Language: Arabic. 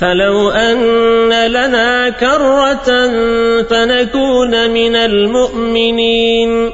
فلو أن لنا كرة فنكون من المؤمنين.